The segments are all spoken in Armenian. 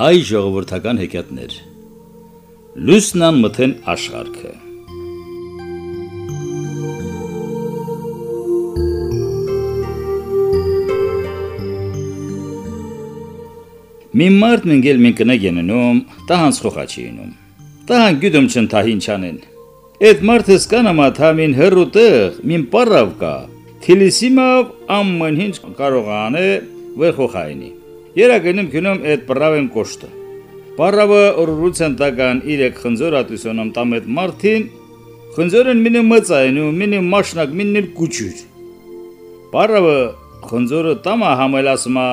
հայ ժողովրդական հեքիաթներ։ Լուսնան մթեն աշխարհքը։ Մի մարդ մինգել մին կնագենում, տահանց խոխաչինում։ Տահան գյուդում չնթահին չանեն։ Այդ մարդը սկանամա թամին հրուտեղ, մին պարավ կա։ Թիլիսիմավ ամեն ինչ կարող անը վեր խոխայինի։ Երագնում քնում այդ պրավեն կոշտը։ Պարավը օրուրուցեն տական իրեք խնձոր ատուսոնում տամ այդ մարդին, խնձորեն մինը մծայնու, մինը մաշնակ, մինը կուչուր։ Պարավը խնձորը տամա համելասմա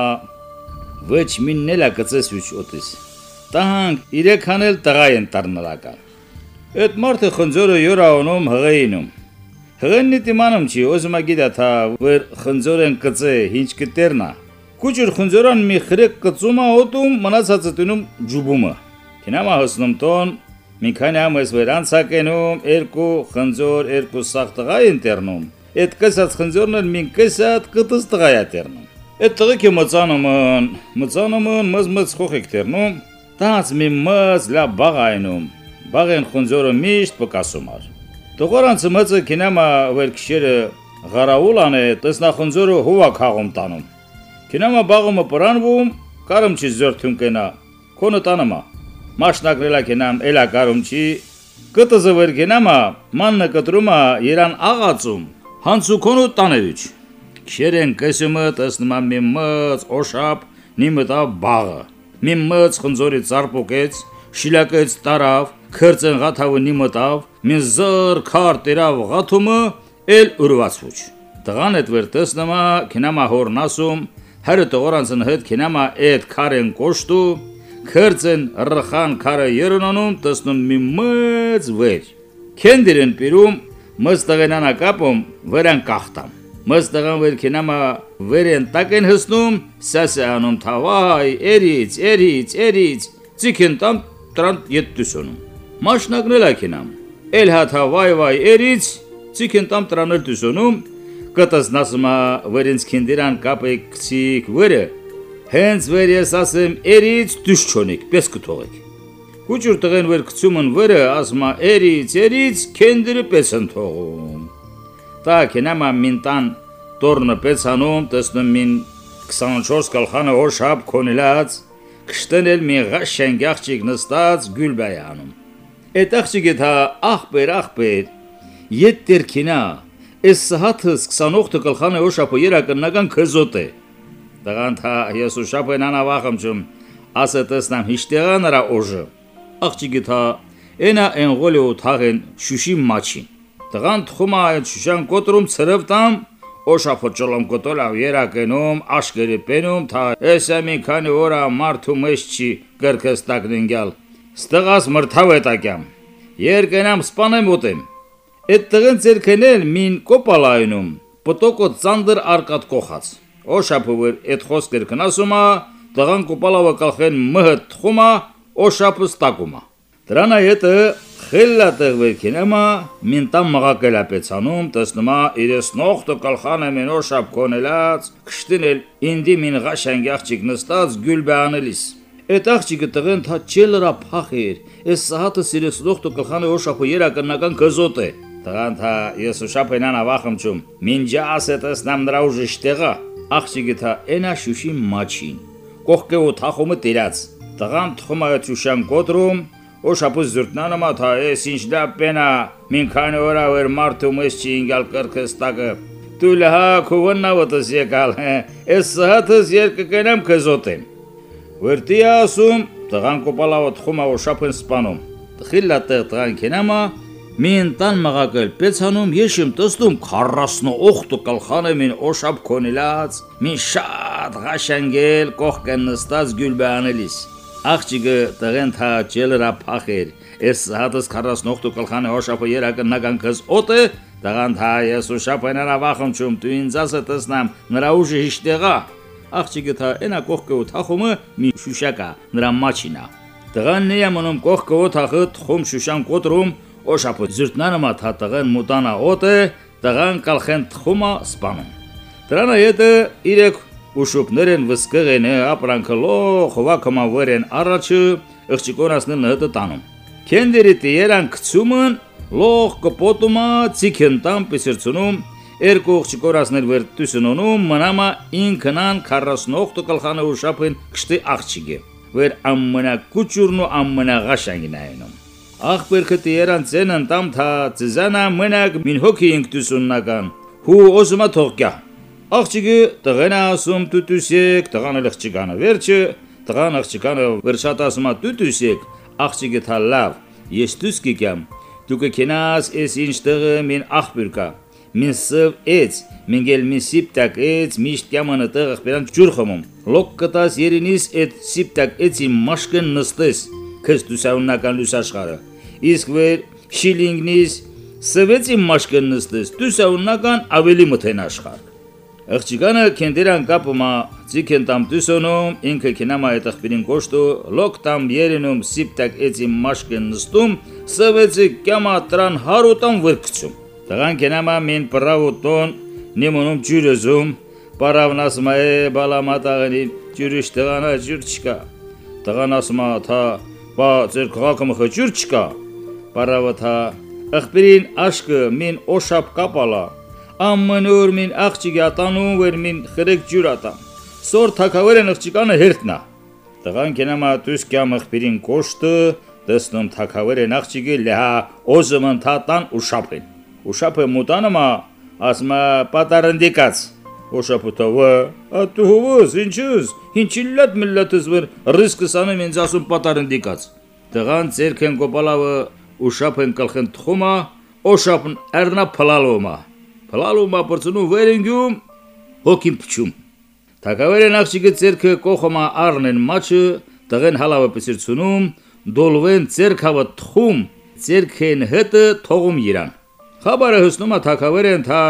ոչ միննելա կծես ուչ օտիս։ Տահանք իրեք հանել տղայեն տառնալական։ Այդ մարդը խնձորը յորաոնում հղեինում։ Հղենի տիմանում չի, ոզմա գիտա թա վեր խնձորեն կծե ինչ կտերնա։ Կուճր խնձորան մի խրեք կծումա օտում մնացածը տնում ջուբումը։ Կինամա հոսնում տոն մի քանի ամս վեր անցակենում երկու խնձոր երկու սաղ տղա են տերնում։ Այդ կսած խնձորն մին կսած կտս տղա է տերնում։ Այդ տղեկը մծանոմն, մծանոմն մզմծ խոխեք տերնում, տաց մի մզ լա բաղայնում, բաղեն խունձորը միշտ պկասումար։ Տողորանցը մծը կինամա վերքշերը ғարաուլան է տեսնա խունձորը հովա քաղում տանում։ Կինամա բաղումը պրանվում, կարում չի զորթուն կենա, քոնը տանամա։ Մաշնակրելա կենամ էլա կարում չի, կտզը վեր կենամա, մաննը կտրումա երան աղացում, հանցու քոնը տանևիչ։ Քերեն կեսումը տեսնումա մի մծ օշապ նիմտա բաղը։ Մի մծ խնձորի ծարպոկեց, շիլակեց տարավ, քրծեն գաթավը նիմտավ, մի զր քար տերավ գաթումը, էլ ուրվածուչ։ Տղան այդ վեր տեսնումա քինամա հորնասում, հերը տողորանցն հետ քինամա այդ քարեն կոշտու, քրծեն ռխան քարը երոնանում տեսնում մի մծ վեր։ Քենդիրեն պիրում մստղենանա կապում վրան կախտամ մստղան վեր կենամա վերեն տակեն հսնում, սասը անում թավայ, էրից, էրից, էրից, ծիքեն տամ տրան յետտուսոնում։ Մաշնակնել ակենամ, էլ հա թավայ վայ էրից, ծիքեն տամ տրանել տուսոնում, կտս նասմա վերինց քինդիրան կապեք քցիկ վերը, հենց վեր ես ասեմ էրից դուշ չոնիկ, պես կթողեք։ Կուճուր տղեն վեր կցումն վերը ասմա էրից, էրից քենդիրը պես ընթողում տա կենամա մինտան տորնը պեցանում տեսնում մին 24 կալխանը հոշապ կոնիլած կշտնել մի ղաշեն գաղջիկ նստած գյուլբայանում Այդ աղջիկը թա ախպեր ախպեր ետ տերքինա Էս սահաթս 28 կլխանը հոշապը երակնական քզոտ է Տղան թա ես ուշապը նանավախım ճում ասը տեսնամ հիշտեղա նրա օժը Աղջիկը թա Էնա են գոլը թաղեն շուշի մաչին Տղան թխումա այդ շուշան կոտրում ծրվտամ, օշափոճոլում կոտոլավ երակենում, աշկերի պենում, թա էսա մի քանի որա մարդու մեջ չի կրկս տակնինգյալ։ Ստղաս մրթավ է տակյամ։ Երկենամ սպանեմ ուտեմ։ Այդ տղեն ցերքենել մին կոպալայնում, պտոկո ծանդր արկատ կողած։ Օշափուր այդ խոսքեր կնասումա, տղան կոպալավը կալխեն մհը թխումա, օշափը ստակումա։ Դրանա հետը խելլա տեղվերքինեմա մինտամ մղակելա պեցանում տեսնումա իրես նողտը կալխանը մենոր շապ կոնելած կշտինել ինդի մին ղաշանգ աղջիկ նստած գյուլ բանելիս Այդ աղջիկը տղեն թա չելրա փախեր այս սահատը սիրես նողտը կալխանը որ շապը երակնական կզոտ է Տղան թա ես շապենան ավախım ճում մինջա ասե տեսնամ նրա ուժը շտեղա աղջիկը թա ենա շուշի մաչին կողքե ու թախումը տիրած Տղան թխումա ցուշան կոտրում Օշապուս զուրտնանամա թա էս ինչ դա պենա մին քանի օրա վեր մարդու մեզ չի ինգալ կրկստակը դու լհա քովնավտս եկալ էս հատս երկ կենամ կզոտեմ Վերտի ասում տղան կոպալավը թխումա օշապն սպանում Տխիլա տղան կենամա Մին տան մղակել պեցանում եշիմ տստում 48 կալխանը մին օշապ կոնիլած մին շատ ղաշանգել կողքեն նստած գյուլբանելիս Աղջիկը տղեն թա ճելրա փախեր։ Էս հատս 48 կլխանը հոշապը երակնական քս օտը տղան թա ես ուշապենան ավախում ճում դու ինձ ասը տեսնամ նրա ուժը հիշտեղա։ Աղջիկը թա այնա կողքը ու թախումը մի շուշակա նրա մաչինա։ Տղան նեյա մնում կողքը ու թախը թխում շուշան կոտրում օշապը զրտնանը մա թա տղեն մուտանա օտը տղան կալխեն թխումա սպանում։ Դրանա հետը իրեք ուշուպներեն վսկղենը ապրանքը լող հովակամա վրեն առաջը ըղճիկորասնել նհտը տանում։ Քենդերի տիերան կցումն լող կպոտումա ցիքենտամ պիսրցնում երկու ըղճիկորասնել վեր տուսնոնում մնամա ինքնան 48 կլխանը ուշապին կշտի աղջիկը վեր ամմնակուճուրն ու ամմնաղաշանգին այնում աղբերքը տիերան ցենն տամ թա ծզանա մնակ մին հոգի ինքտուսուննական հու օզմա թողկյա աղջիկը տղեն ասում տուտուսեք տղան ըղճիկանը վերջը տղան աղջիկանը վերջատասմա տուտուսեք աղջիկը թա լավ ես դուս կիքամ դու կքենաս ես ինչ տեղը մին կա մին սև էց մինգել մի սիպտակ էց միշտ կյամանը տեղ աղբերան ջուր խմում լոկ կտաս երինիս էտ սիպտակ էցի մաշկն նստես քս դուսաունական լուսաշխարը իսկ վեր շիլինգնիս սվեցի մաշկն նստես դուսաունական ավելի մթեն աշխարհ Աղջիկանը քենդերան կապումա ցիկեն տամ դուսոնում ինքը կինամա այդախբին կոշտու լոկ տամ երենում սիպտակ էցի մաշկեն նստում սվեցի կյամա տրան հարուտան վրկցում տղան կինամա մին պրավուտոն նիմոնում ջուրեզում պարավն ասմա է բալամատաղնի ջուրիշ տղանա ջուր չկա տղան ասմա թա բա ձեր քաղաքը խջուր չկա պարավը թա աղբերին աշկը մին օշապ կապալա ամմնոր մին աղջիկ ատանում վեր մին խրեք ջուր ատամ սոր թակավերն աղջիկանը հերտնա տղան կենամա դուս կյամ աղբիրին կոշտը տեսնում թակավերն աղջիկի լեհա օզմն թատան ու շապեն ու շապը մուտանումա ասմա պատարնդիկած Օշապուտովը, ատու հովս, ինչուս, ինչիլլատ մլլատս վր ռիսկս անում ինձ ասում պատարնդիկած։ Տղան ձերքեն կոպալավը ուշապեն կլխեն թխումա, օշապն әрնա փլալոմա։ Փլալում ապրծնում վերենգյում հոգին փչում։ Թակավերեն աղջիկը ցերքը կողոմա առնեն մաչը, տղեն հալավը պսիրցունում, դոլվեն ցերքավը թխում, ցերքեն հտը թողում իրան։ Խաբարը հսնում է թակավերեն թա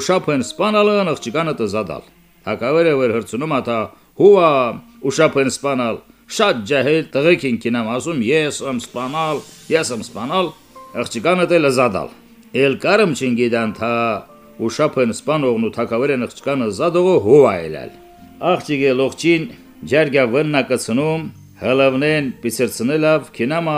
ուշապեն սպանալն աղջիկանը տզադալ։ Թակավերը վեր հրցնում է թա հուա ուշապեն սպանալ շատ ջահել տղեկին կինամ ասում ես ամ սպանալ, ես ամ սպանալ, աղջիկանը դե լզադալ։ Էլ կարմ չինգիդան թա ու շապեն սպանողն ու թակավերեն աղջկանը զադողը հովայելալ։ Աղջիկը լողջին ջարգա վննակացնում, հալավնեն պիսերցնելով կինամա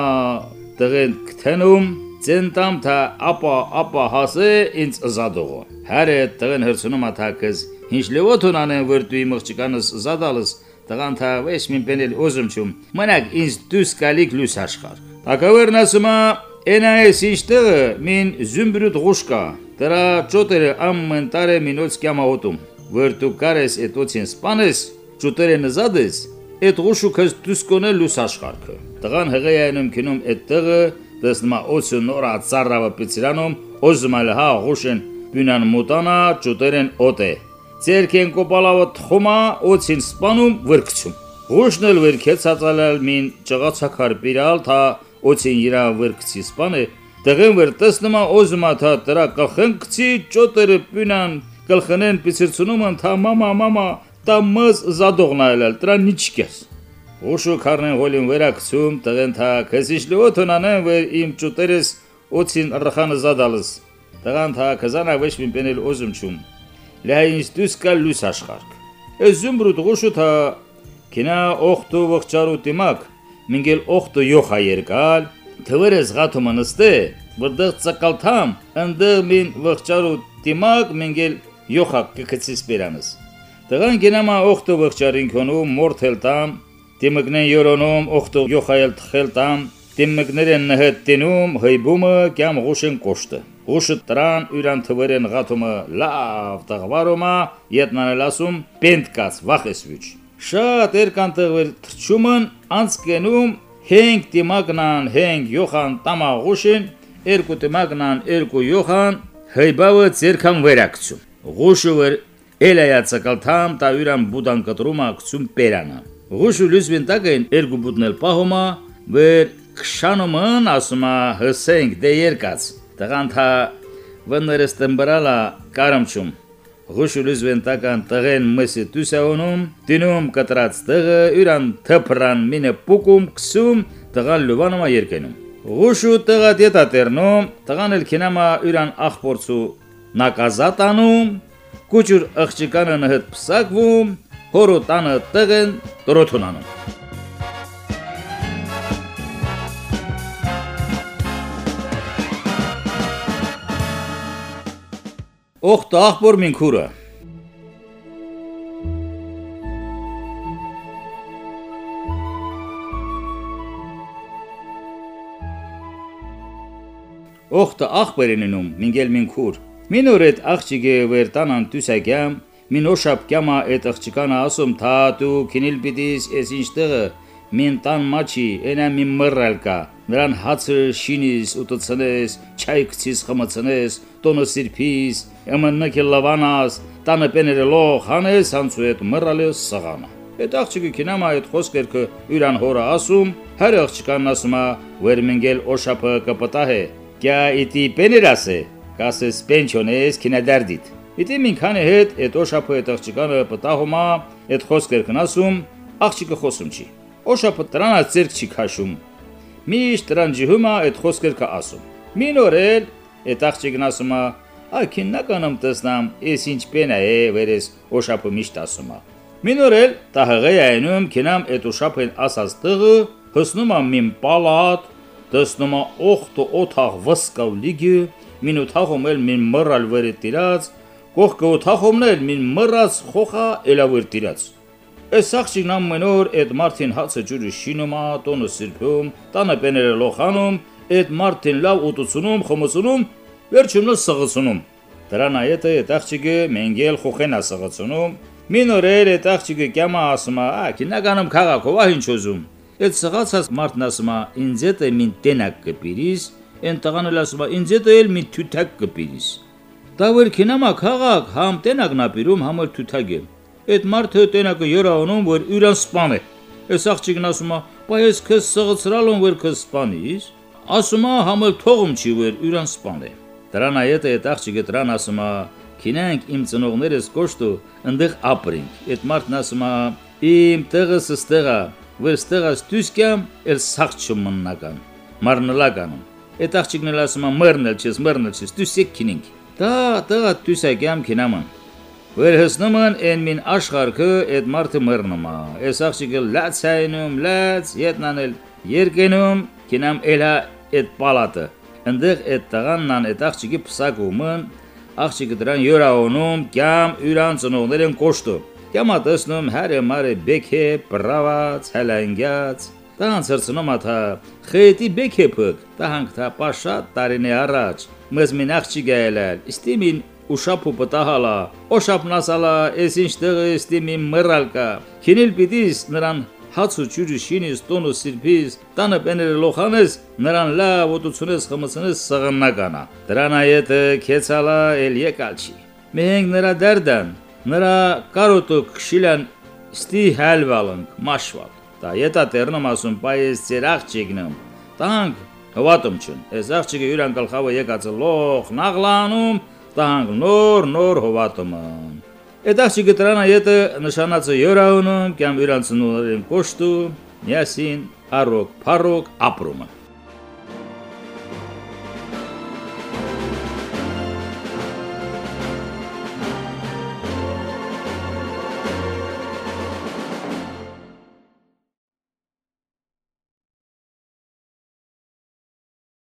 տղեն կթենում ցենտամ թա ապա ապա հասե ինձ զադողը։ Հարը տղեն հրցնում աթակыз ինչ լևոթուն անեն վրտուի մղջկանս զադալս տղան թա վես մին պենել օզում չում մնակ ինձ դուս կալիք լուս աշխար։ Թակավերն ասում Էնա էս ինչ տեղը մին զումբրուտ ղուշկա Դրա ճոտերը ամմենտարը մինոց կյամահոտում, որ դու կարես էտ օցին սպանես, ճոտերը նզադես, էտ ղուշու քեզ դուսկոնել լուս աշխարհքը։ Տղան հղեյանում քնում էտ տեղը, դեսնմա օցու նորա ծառավը պիցրանում, օզմալ հա ղուշեն բյունան մուտանա ճոտերեն օտե։ Ձերքեն կոպալավը թխումա օցին սպանում վրկցում։ Ղուշն էլ վրկեցածալալ մին ճղացակար բիրալ թա օցին իրա վրկցի սպանը Տղեն վեր տեսնումա օզմա թա տրա կխնկցի ճոտերը պյունան կլխնեն պիսրցնում թա մամա մամա տա մզ զադողնայել տրա նիչկես Ուշու քարնեն հոլին վերակցում տղեն թա քեսիշ լոթոնանեն վեր իմ ճոտերես օցին ռխանը զադալս տղան թա կզանա վեշ մին պենել օզում չում լայինս դուս կա լուս աշխարհ Էզում բրուտ ուշու թա կինա օխտու վղճարու տիմակ մինգել օխտու յոխա երկալ թվերս գաթումը նստե, որտեղ ցկալթամ, ընդեղ մին վղճարու տիմակ մենգել յոխակ կկցիս բերանս։ Տղան գնամա օխտո վղճարին քոնու մորթել տամ, տիմկնեն յորոնում օխտո յոխայել թխել տամ, տիմկներեն նհդ տինում հեյբումը կամ ղուշեն կոշտը։ Ղուշը տրան յուրան թվերեն գաթումը լավ տղվարոմա, ետնանել ասում պենտկաց վախեսվիչ։ Շատ երկան տղվեր թրջումն անցկենում հենք տիմակնան հենք յոխան տամաղուշին երկու տիմակնան երկու յոխան հեյբավը ցերքան վերակցում ղուշը էլայացակալթամ տավիրան բուդան կտրում ակցում պերանա ղուշը լուսվին տակեն երկու բուդնել պահոմա վեր քշանոմն ասումա հսենք դե երկած տղան թա վներս տմբրալա կարամչում Ղուշուլուզ վենտական տղեն մսի տուսաոնում, դինում կտրած տղը յուրան թփրան մինը պուկում քսում տղան լուվանոմա երկենում։ Ղուշու տղա դետա տերնում, տղան էլ քինամա յուրան ախպորցու նակազատանում, կուճուր աղջիկանը նհդ պսակվում, հորո տանը տղեն տրոթունանում։ Օխտը աղբոր մին քուրը Օխտը աղբերիննում մինգել մին քուր Մին օրետ աղջիկը վեր տանան տուսակյամ մին օշապ կյամա էտ աղջիկանը ասում թա դու քինիլ պիտիս ես ինչ տեղը մին տան մաչի ենա մին մռալկա նրան հացը շինիս ուտցնես չայ քցիս խմացնես տոնը սիրփիս ըմննկե լավանաս տանը պեներելով հանես հանցուետ մռալես սղանա Այդ աղջիկը կինամա այդ խոսքերքը յուրան հորը ասում, հար աղջիկան ասումա, վեր մնգել օշապը կպտահե, կյա իտի պեներասե, կասես պենչոնես կինադարդիտ։ Իտի մինքանը հետ այդ օշապը այդ աղջիկանը պտահումա, այդ խոսքերքն ասում, աղջիկը խոսում չի։ Օշապը տրանա ծերք չի քաշում։ Միշտ տրան ջհումա այդ խոսքերքը ասում։ Մինորել այդ աղջիկն ասումա, ակիննականամ տեսնամ, ես ինչ պենա է, վերես օշապը միշտ ասումա։ Մինորել տահղե այնում կինամ այդ ուշապեն ասած տղը հսնում ամ մին պալատ տեսնում ա օխտո օթաղ վսկավ լիգի մին օթաղում էլ մին մռալ վերը տիրած կողքը օթաղումն էլ մին մռած խոխա էլավեր տիրած Այս աղջիկն ամեն օր այդ մարտին հացը ջուրը շինում ա տոնը սիրփում տանը պեները լոխանում այդ մարտին լավ ուտությունում խմությունում վերջումն սղացնում Դրան այդը այդ աղջիկը մենգել խոխենա սղացնում Մինորել այդ աղջիկը կյամա ասում «Ա, քինականում քաղաքով ա ինչ ուզում»։ Այդ սղացած մարդն ասում է, «Ինձ հետ մին տենակ կպիրիս», այն տղան էլ ասում է, «Ինձ հետ էլ մի թութակ կպիրիս»։ Դա որ քինամա քաղաք համ տենակն ապիրում, համ էլ թութակ է։ Այդ մարդը տենակը յորանում, որ յուրան սպան է։ Այս աղջիկն ասում է, «Բայց քս սղացրալում որ քս սպանիս»։ Ասում է, «Համ էլ թողում չի որ յուրան սպան է»։ Դրան այետ այդ աղջիկը դրան ասում է, Քինենք իմ ծնողներս կոշտու ընդեղ ապրենք։ Այդ մարդն ասում է իմ տեղս ստեղա, որ ստեղած դուսկամ էլ սաղ չմննական։ Մարնլականում։ Այդ աղջիկն էլ ասում է մեռնել չես, մեռնել չես, դուսեք քինենք։ Դա տեղա դուսակյամ քինաման։ Որ հսնում են են մին աշխարհը այդ մարդը մեռնում է։ Այս աղջիկը լաց հայնում, լաց ետնանել երկենում, քինամ էլա այդ պալատը։ Ընդեղ այդ տղանն այդ աղջիկի փսակումն աղջիկը դրան յորաոնում կամ յուրան ծնողներն կոշտո կամ ատեսնում հարը մարը բեքե բրավաց հալանգյաց տան ծրցնում աթա խեյտի բեքեփք տահանք թա պաշատ տարինե առաջ մեզ մին աղջիկ գայելալ իստիմին ուշապու պտահալա օշապնասալա ես ինչ տեղը իստիմին մռալկա քինել պիտիս նրան հաց ու ջուրը շինես, տոնը սիրբիս, տանը պեները լոխանես, նրան լավ ուտությունես խմցնես սղննականա։ Դրան այետը քեցալա էլ եկալ չի։ Մենք նրա դերդան, նրա կարոտը քշիլան ստի հալվալանք, մաշվալ։ Դա ետա տերնում ասում, բայց ձեր աղջիկնım։ Տանք հվատում չուն։ Այս աղջիկը յուրան գլխավը եկած լող նաղլանում, տանք նոր նոր հվատում։ Էդախ գտրանա յետը նշանածը յորաունում կամ իրանցնուներն կոշտու, միասին, արոք, փարոք ապրումը։